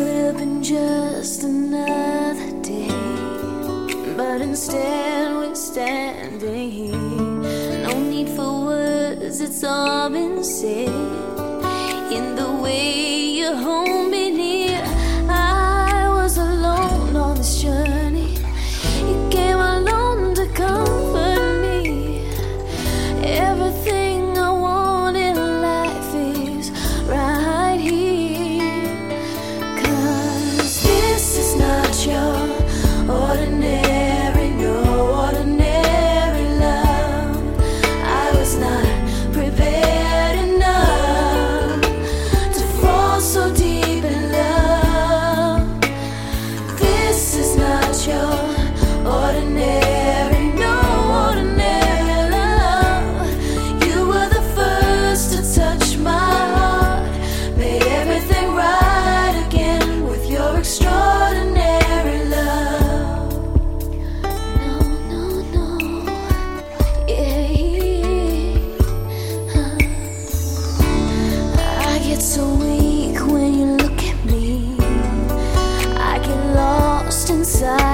Could have been just another day, but instead we're standing here. No need for words, it's all been said in the way you hold me. not prepared. inside.